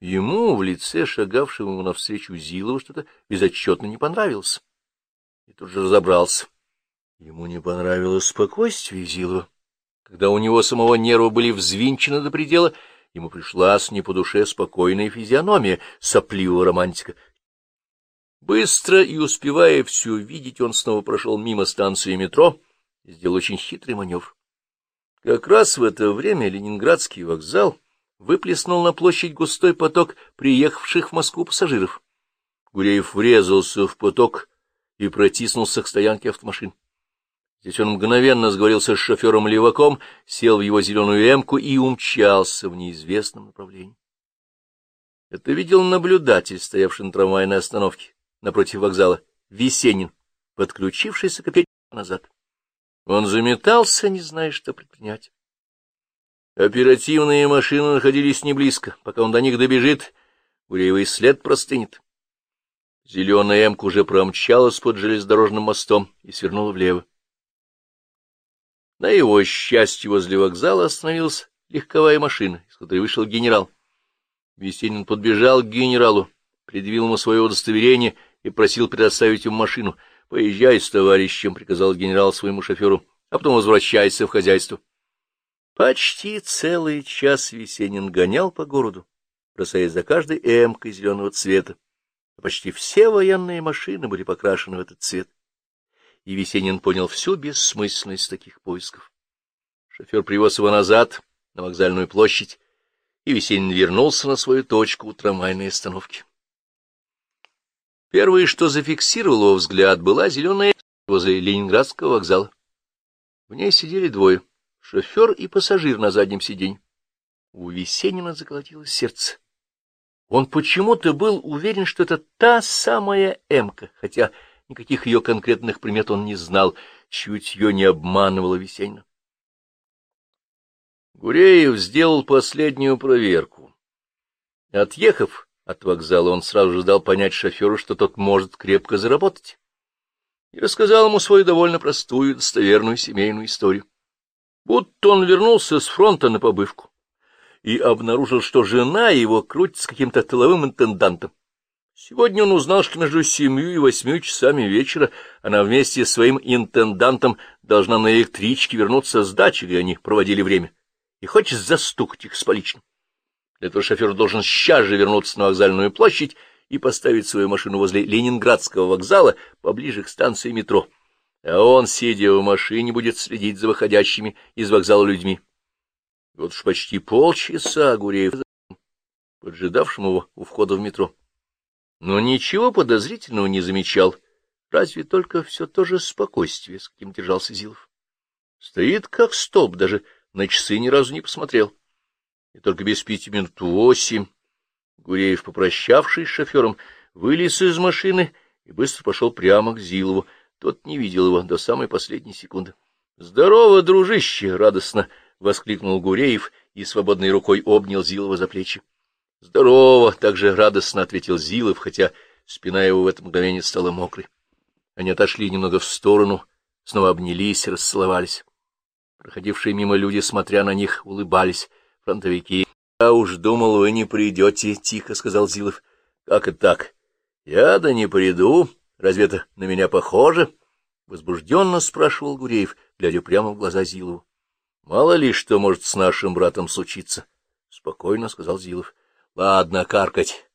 Ему в лице шагавшего ему навстречу Зилова что-то безотчетно не понравилось. И тут же разобрался. Ему не понравилось спокойствие Зилова. Когда у него самого нервы были взвинчены до предела, ему пришлась не по душе спокойная физиономия сопливого романтика. Быстро и успевая все видеть, он снова прошел мимо станции метро и сделал очень хитрый маневр. Как раз в это время Ленинградский вокзал выплеснул на площадь густой поток приехавших в Москву пассажиров. Гуреев врезался в поток и протиснулся к стоянке автомашин. Здесь он мгновенно сговорился с шофером-леваком, сел в его зеленую эмку и умчался в неизвестном направлении. Это видел наблюдатель, стоявший на трамвайной остановке напротив вокзала, Весенин, подключившийся к назад. Он заметался, не зная, что предпринять. Оперативные машины находились не близко. Пока он до них добежит, Гуреевый след простынет. Зеленая эмка уже промчалась под железнодорожным мостом и свернула влево. На его счастье возле вокзала остановилась легковая машина, из которой вышел генерал. Весенин подбежал к генералу, предъявил ему свое удостоверение и просил предоставить ему машину. — Поезжай с товарищем, — приказал генерал своему шоферу, — а потом возвращайся в хозяйство. Почти целый час Весенин гонял по городу, бросаясь за каждой эмкой зеленого цвета. Почти все военные машины были покрашены в этот цвет. И Весенин понял всю бессмысленность таких поисков. Шофер привез его назад, на вокзальную площадь, и Весенин вернулся на свою точку у трамвайной остановки. Первое, что зафиксировало его взгляд, была зеленая возле Ленинградского вокзала. В ней сидели двое шофер и пассажир на заднем сиденье. У Весенина заколотилось сердце. Он почему-то был уверен, что это та самая Эмка, хотя никаких ее конкретных примет он не знал, чутье не обманывало Весенина. Гуреев сделал последнюю проверку. Отъехав от вокзала, он сразу же дал понять шоферу, что тот может крепко заработать, и рассказал ему свою довольно простую, достоверную семейную историю будто он вернулся с фронта на побывку и обнаружил, что жена его крутится с каким-то тыловым интендантом. Сегодня он узнал, что между семью и восьмью часами вечера она вместе с своим интендантом должна на электричке вернуться с дачи, где они проводили время, и хочет застукать их с поличным. Для этого шофер должен сейчас же вернуться на вокзальную площадь и поставить свою машину возле Ленинградского вокзала поближе к станции метро а он, сидя в машине, будет следить за выходящими из вокзала людьми. Вот уж почти полчаса Гуреев поджидавшим его у входа в метро. Но ничего подозрительного не замечал, разве только все то же спокойствие, с каким держался Зилов. Стоит как столб, даже на часы ни разу не посмотрел. И только без пяти минут восемь Гуреев, попрощавшись с шофером, вылез из машины и быстро пошел прямо к Зилову, тот не видел его до самой последней секунды. — Здорово, дружище! — радостно воскликнул Гуреев и свободной рукой обнял Зилова за плечи. — Здорово! — также радостно ответил Зилов, хотя спина его в это мгновение стала мокрой. Они отошли немного в сторону, снова обнялись и расцеловались. Проходившие мимо люди, смотря на них, улыбались. Фронтовики. — Я уж думал, вы не придете, — тихо сказал Зилов. — Как это так? — Я да не приду. Разве это на меня похоже? — возбужденно спрашивал Гуреев, глядя прямо в глаза Зилову. — Мало ли что может с нашим братом случиться, — спокойно сказал Зилов. — Ладно, каркать.